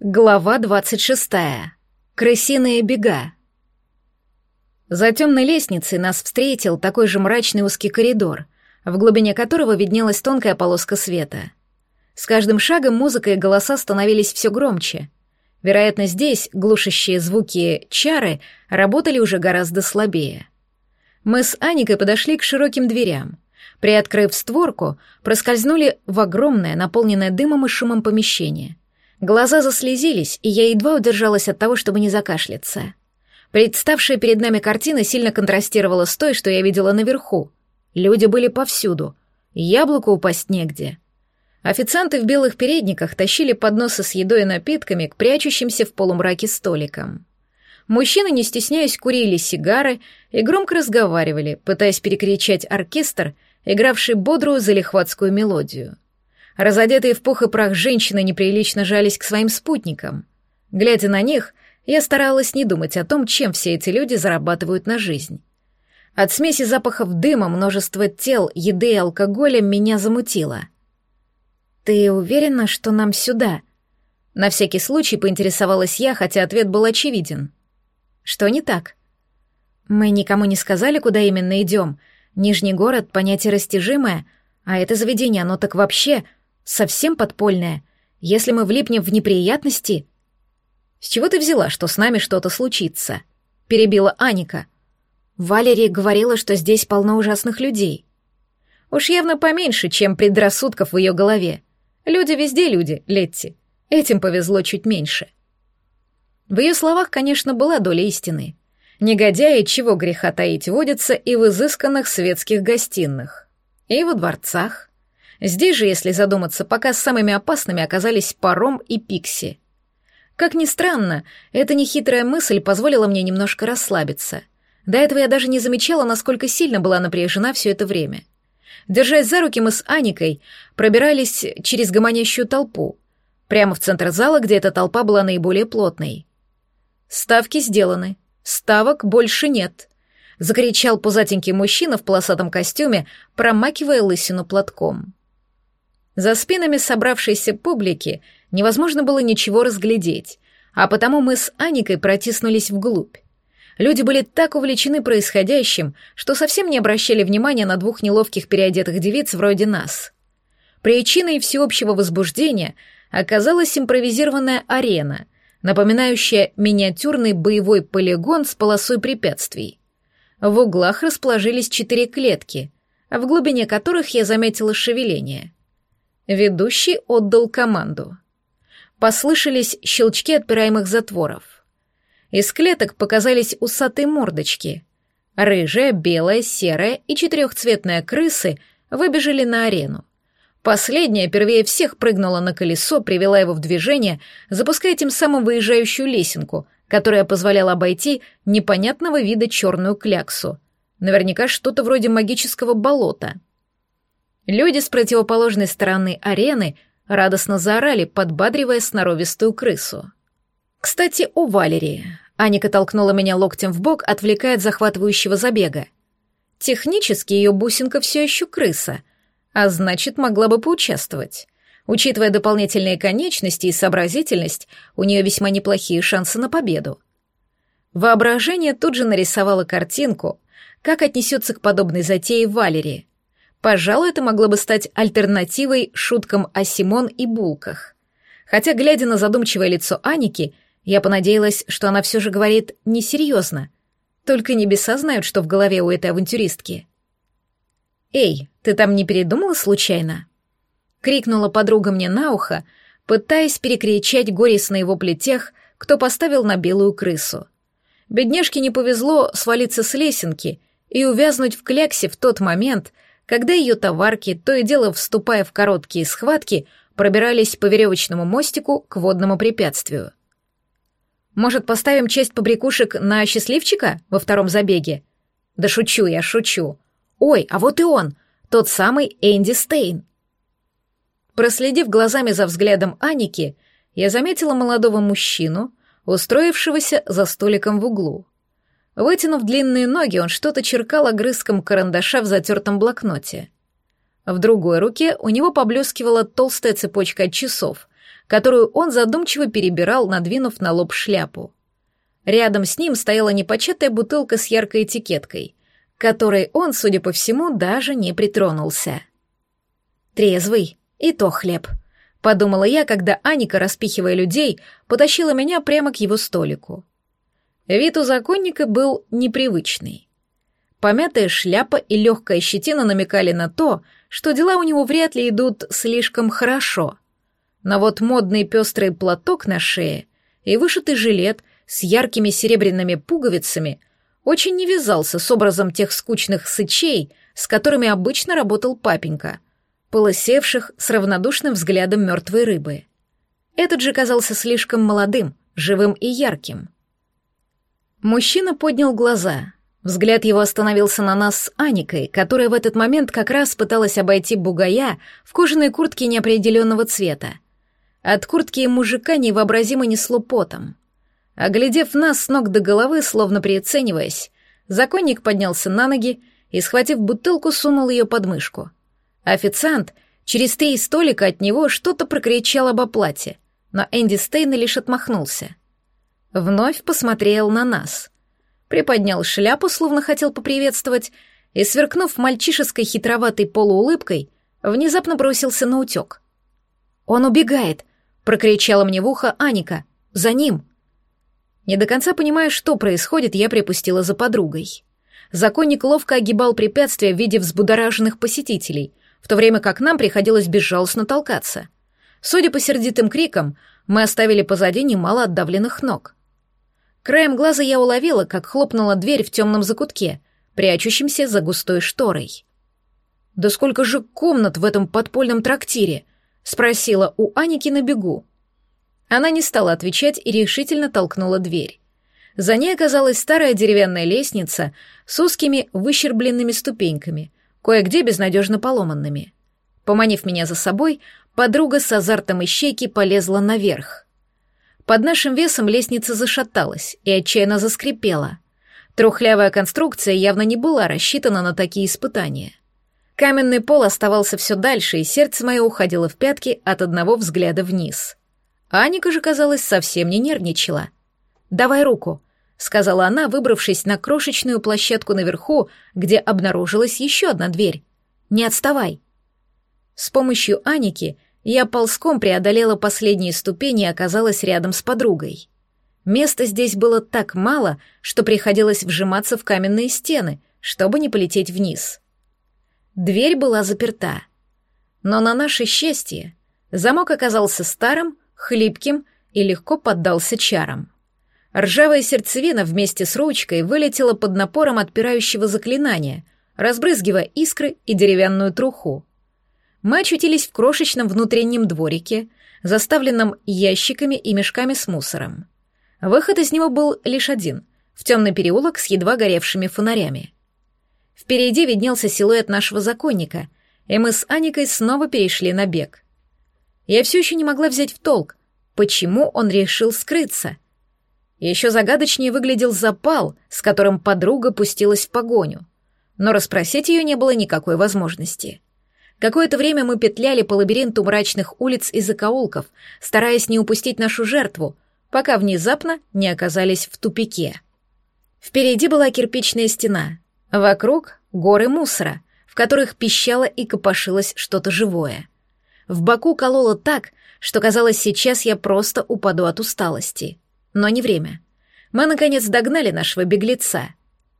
Глава 26. Крысиные бега. За темной лестницей нас встретил такой же мрачный узкий коридор, в глубине которого виднелась тонкая полоска света. С каждым шагом музыка и голоса становились все громче. Вероятно, здесь глушащие звуки чары работали уже гораздо слабее. Мы с Аникой подошли к широким дверям. Приоткрыв створку, проскользнули в огромное, наполненное дымом и шумом помещение — Глаза заслезились, и я едва удержалась от того, чтобы не закашляться. Представшая перед нами картина сильно контрастировала с той, что я видела наверху. Люди были повсюду. Яблоку упасть негде. Официанты в белых передниках тащили подносы с едой и напитками к прячущимся в полумраке столикам. Мужчины, не стесняясь, курили сигары и громко разговаривали, пытаясь перекричать оркестр, игравший бодрую залихватскую мелодию. Разодетые в пух и прах женщины неприлично жались к своим спутникам. Глядя на них, я старалась не думать о том, чем все эти люди зарабатывают на жизнь. От смеси запахов дыма, множества тел, еды и алкоголя меня замутило. «Ты уверена, что нам сюда?» На всякий случай поинтересовалась я, хотя ответ был очевиден. «Что не так?» «Мы никому не сказали, куда именно идем. Нижний город — понятие растяжимое, а это заведение, оно так вообще совсем подпольная. Если мы влипнем в неприятности... С чего ты взяла, что с нами что-то случится? Перебила Аника. Валерия говорила, что здесь полно ужасных людей. Уж явно поменьше, чем предрассудков в ее голове. Люди везде люди, Летти. Этим повезло чуть меньше. В ее словах, конечно, была доля истины. Негодяи, чего греха таить, водятся и в изысканных светских гостиных, и во дворцах, Здесь же, если задуматься, пока самыми опасными оказались паром и пикси. Как ни странно, эта нехитрая мысль позволила мне немножко расслабиться. До этого я даже не замечала, насколько сильно была напряжена все это время. Держась за руки, мы с Аникой пробирались через гомонящую толпу, прямо в центр зала, где эта толпа была наиболее плотной. «Ставки сделаны. Ставок больше нет», — закричал пузатенький мужчина в полосатом костюме, промакивая лысину платком. За спинами собравшейся публики невозможно было ничего разглядеть, а потому мы с Аникой протиснулись вглубь. Люди были так увлечены происходящим, что совсем не обращали внимания на двух неловких переодетых девиц вроде нас. Причиной всеобщего возбуждения оказалась импровизированная арена, напоминающая миниатюрный боевой полигон с полосой препятствий. В углах расположились четыре клетки, в глубине которых я заметила шевеление — Ведущий отдал команду. Послышались щелчки отпираемых затворов. Из клеток показались усатые мордочки. Рыжая, белая, серая и четырехцветная крысы выбежали на арену. Последняя первее всех прыгнула на колесо, привела его в движение, запуская тем самым выезжающую лесенку, которая позволяла обойти непонятного вида черную кляксу. Наверняка что-то вроде магического болота — Люди с противоположной стороны арены радостно заорали, подбадривая сноровистую крысу. «Кстати, у Валерии». Аника толкнула меня локтем в бок, отвлекая от захватывающего забега. Технически ее бусинка все еще крыса, а значит, могла бы поучаствовать. Учитывая дополнительные конечности и сообразительность, у нее весьма неплохие шансы на победу. Воображение тут же нарисовало картинку, как отнесется к подобной затее Валерии. Пожалуй, это могло бы стать альтернативой шуткам о Симон и булках. Хотя, глядя на задумчивое лицо Аники, я понадеялась, что она все же говорит несерьезно. Только небеса знают, что в голове у этой авантюристки. «Эй, ты там не передумала случайно?» — крикнула подруга мне на ухо, пытаясь перекричать горестные вопли тех, кто поставил на белую крысу. Бедняжке не повезло свалиться с лесенки и увязнуть в кляксе в тот момент, когда ее товарки, то и дело вступая в короткие схватки, пробирались по веревочному мостику к водному препятствию. «Может, поставим часть побрякушек на счастливчика во втором забеге?» «Да шучу я, шучу. Ой, а вот и он, тот самый Энди Стейн». Проследив глазами за взглядом Аники, я заметила молодого мужчину, устроившегося за столиком в углу. Вытянув длинные ноги, он что-то черкал огрызком карандаша в затертом блокноте. В другой руке у него поблескивала толстая цепочка от часов, которую он задумчиво перебирал, надвинув на лоб шляпу. Рядом с ним стояла непочатая бутылка с яркой этикеткой, которой он, судя по всему, даже не притронулся. «Трезвый, и то хлеб», — подумала я, когда Аника, распихивая людей, потащила меня прямо к его столику. Вид у законника был непривычный. Помятая шляпа и легкая щетина намекали на то, что дела у него вряд ли идут слишком хорошо. Но вот модный пестрый платок на шее и вышитый жилет с яркими серебряными пуговицами очень не вязался с образом тех скучных сычей, с которыми обычно работал папенька, полосевших с равнодушным взглядом мертвой рыбы. Этот же казался слишком молодым, живым и ярким. Мужчина поднял глаза — Взгляд его остановился на нас с Аникой, которая в этот момент как раз пыталась обойти бугая в кожаной куртке неопределенного цвета. От куртки мужика невообразимо несло потом. Оглядев нас с ног до головы, словно прицениваясь, законник поднялся на ноги и, схватив бутылку, сунул ее под мышку. Официант через три столика от него что-то прокричал об оплате, но Энди Стейн лишь отмахнулся. Вновь посмотрел на нас — приподнял шляпу, словно хотел поприветствовать, и, сверкнув мальчишеской хитроватой полуулыбкой, внезапно бросился на утек. «Он убегает!» — прокричала мне в ухо Аника. «За ним!» Не до конца понимая, что происходит, я припустила за подругой. Законник ловко огибал препятствия в виде взбудораженных посетителей, в то время как нам приходилось безжалостно толкаться. Судя по сердитым крикам, мы оставили позади немало отдавленных ног. Краем глаза я уловила, как хлопнула дверь в темном закутке, прячущемся за густой шторой. «Да сколько же комнат в этом подпольном трактире?» — спросила у Аники на бегу. Она не стала отвечать и решительно толкнула дверь. За ней оказалась старая деревянная лестница с узкими выщербленными ступеньками, кое-где безнадежно поломанными. Поманив меня за собой, подруга с азартом ищейки полезла наверх. Под нашим весом лестница зашаталась и отчаянно заскрипела. Трухлявая конструкция явно не была рассчитана на такие испытания. Каменный пол оставался все дальше, и сердце мое уходило в пятки от одного взгляда вниз. Аника же, казалось, совсем не нервничала. «Давай руку», — сказала она, выбравшись на крошечную площадку наверху, где обнаружилась еще одна дверь. «Не отставай». С помощью Аники я ползком преодолела последние ступени и оказалась рядом с подругой. Места здесь было так мало, что приходилось вжиматься в каменные стены, чтобы не полететь вниз. Дверь была заперта. Но на наше счастье замок оказался старым, хлипким и легко поддался чарам. Ржавая сердцевина вместе с ручкой вылетела под напором отпирающего заклинания, разбрызгивая искры и деревянную труху мы очутились в крошечном внутреннем дворике, заставленном ящиками и мешками с мусором. Выход из него был лишь один — в темный переулок с едва горевшими фонарями. Впереди виднелся силуэт нашего законника, и мы с Аникой снова перешли на бег. Я все еще не могла взять в толк, почему он решил скрыться. Еще загадочнее выглядел запал, с которым подруга пустилась в погоню, но расспросить ее не было никакой возможности. Какое-то время мы петляли по лабиринту мрачных улиц и закоулков, стараясь не упустить нашу жертву, пока внезапно не оказались в тупике. Впереди была кирпичная стена, вокруг — горы мусора, в которых пищало и копошилось что-то живое. В боку кололо так, что казалось, сейчас я просто упаду от усталости. Но не время. Мы, наконец, догнали нашего беглеца.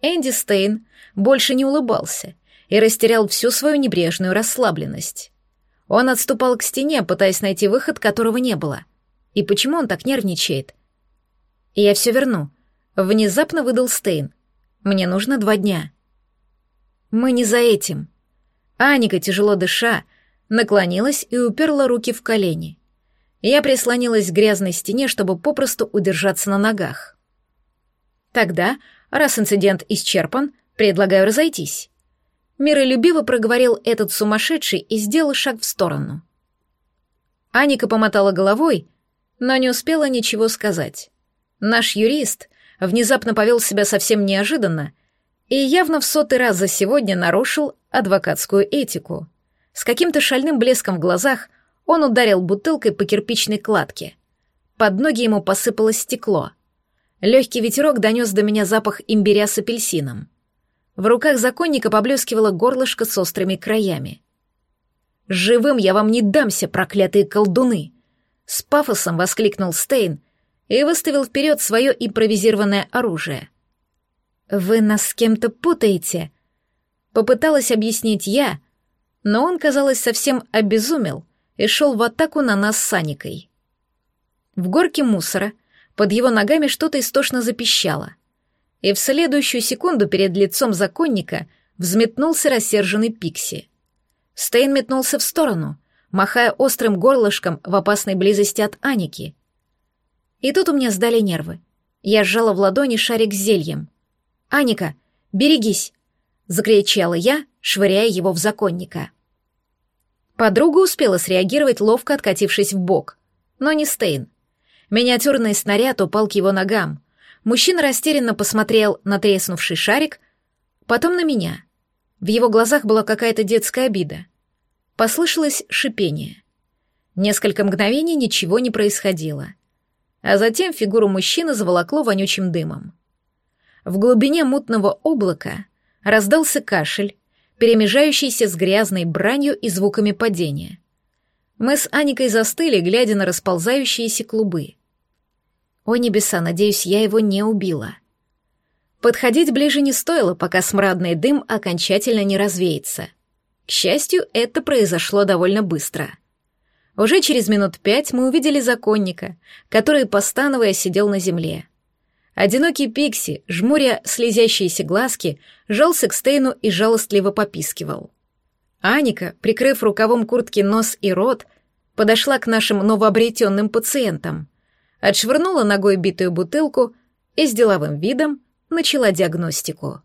Энди Стейн больше не улыбался — и растерял всю свою небрежную расслабленность. Он отступал к стене, пытаясь найти выход, которого не было. И почему он так нервничает? «Я все верну», — внезапно выдал Стейн. «Мне нужно два дня». «Мы не за этим». Аника, тяжело дыша, наклонилась и уперла руки в колени. Я прислонилась к грязной стене, чтобы попросту удержаться на ногах. «Тогда, раз инцидент исчерпан, предлагаю разойтись». Миролюбиво проговорил этот сумасшедший и сделал шаг в сторону. Аника помотала головой, но не успела ничего сказать. Наш юрист внезапно повел себя совсем неожиданно и явно в сотый раз за сегодня нарушил адвокатскую этику. С каким-то шальным блеском в глазах Он ударил бутылкой по кирпичной кладке. Под ноги ему посыпалось стекло. Легкий ветерок донес до меня запах имбиря с апельсином. В руках законника поблескивало горлышко с острыми краями. «Живым я вам не дамся, проклятые колдуны!» С пафосом воскликнул Стейн и выставил вперед свое импровизированное оружие. «Вы нас с кем-то путаете», — попыталась объяснить я, но он, казалось, совсем обезумел и шел в атаку на нас с Аникой. В горке мусора под его ногами что-то истошно запищало, и в следующую секунду перед лицом законника взметнулся рассерженный Пикси. Стейн метнулся в сторону, махая острым горлышком в опасной близости от Аники. И тут у меня сдали нервы. Я сжала в ладони шарик с зельем. «Аника, берегись!» — закричала я, швыряя его в законника. Подруга успела среагировать, ловко откатившись в бок, но не Стейн. Миниатюрный снаряд упал к его ногам. Мужчина растерянно посмотрел на треснувший шарик, потом на меня. В его глазах была какая-то детская обида. Послышалось шипение. Несколько мгновений ничего не происходило. А затем фигуру мужчины заволокло вонючим дымом. В глубине мутного облака раздался кашель, перемежающийся с грязной бранью и звуками падения. Мы с Аникой застыли, глядя на расползающиеся клубы. О небеса, надеюсь, я его не убила. Подходить ближе не стоило, пока смрадный дым окончательно не развеется — к счастью, это произошло довольно быстро. Уже через минут пять мы увидели законника, который, постановая, сидел на земле. Одинокий Пикси, жмуря слезящиеся глазки, жался к Стейну и жалостливо попискивал. Аника, прикрыв рукавом куртки нос и рот, подошла к нашим новообретенным пациентам, отшвырнула ногой битую бутылку и с деловым видом начала диагностику.